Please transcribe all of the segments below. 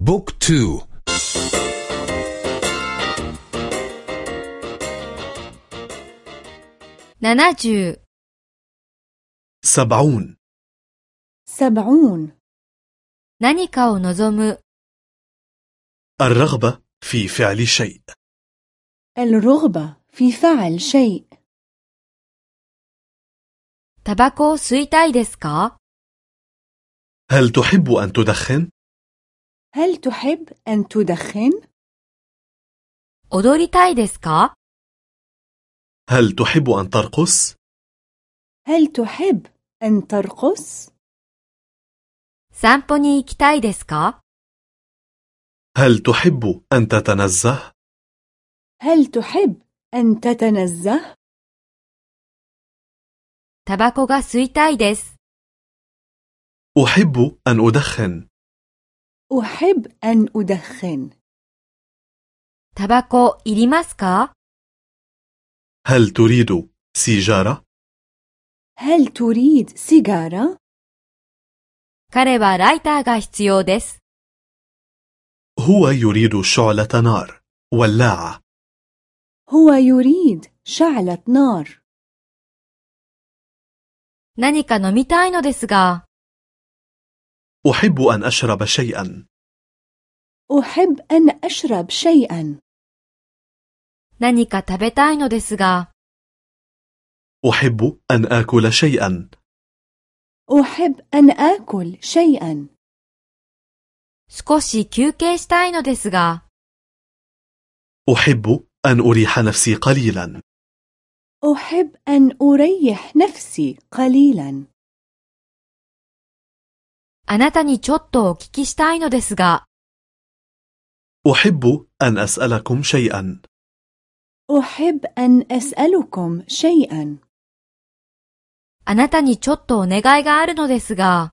Book two. 七十. سبعون. سبعون. 何かを望む الرغبة في فعل شيء. الرغبة في فعل شيء. タバコ吸いたいですか？ هل تحب أن تدخن؟ هل تحب أن تدخن؟ 踊りたいですか هل تحب أن ترقص؟ هل تحب أن ترقص؟ 散歩に行きたいですか هل تحب أن تتنزه؟ هل تحب أن تتنزه؟ タバコが吸いたいです。 أحب أن أدخن أحب أن أدخن タバコいりますか هل تريد سيجارة؟ هل تريد سيجارة؟ 彼はライターが必要です。 هو يريد شعلة نار ولاعة هو يريد شعلة نار 何か飲みたいのですが、 أحب أن أشرب شيئا أحب أن أشرب شيئا 何か食べたいのですが、 أحب أن آكل شيئا أحب أن آكل شيئا 少し休憩したいのですが、 أحب أن أريح نفسي قليلا أحب أن أريح نفسي قليلا あなたにちょっとお聞きしたいのですが、 أحب أن أسألكم شيئا أحب أن أسألكم شيئا あなたにちょっとお願いがあるのですが、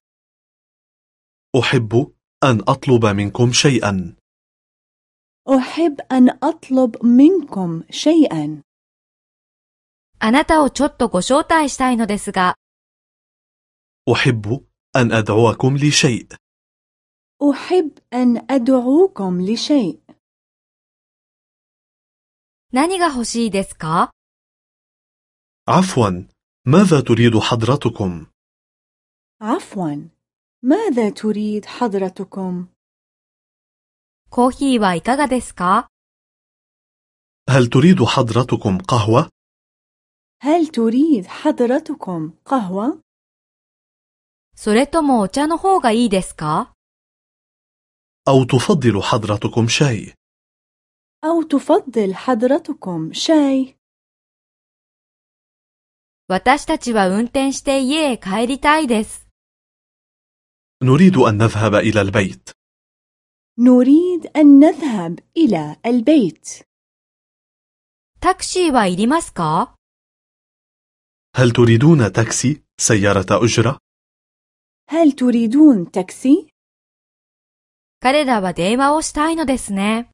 أحب أن أطلب منكم شيئا أحب أن أطلب منكم شيئا あなたをちょっとご招待したいのですが、 أحب أن أدعوكم لشيء أحب أن أدعوكم لشيء 何が欲しいですか عفوا ماذا تريد حضرتكم؟ عفوا ماذا تريد حضرتكم؟ コーヒーはいかがですか هل تريد حضرتكم قهوة؟ هل تريد حضرتكم قهوة؟ それともお茶の方がいいですか أو تفضل حضرتكم شاي؟ أو تفضل حضرتكم شاي؟ 私たちは運転して家へ帰りたいです。 نريد أن نذهب إلى البيت نريد أن نذهب إلى البيت タクシーはいりますか هل تريدون تاكسي سيارة أجرة؟ هل تريدون تاكسي؟ 彼らは電話をしたいのですね。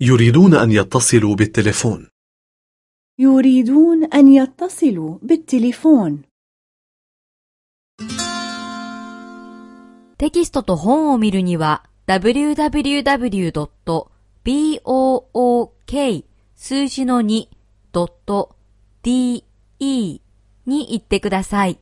يريدون أن يتصلوا بالتليفون يريدون أن يتصلوا بالتليفون テキストと本を見るには www.book 数字の 2.de に行ってください。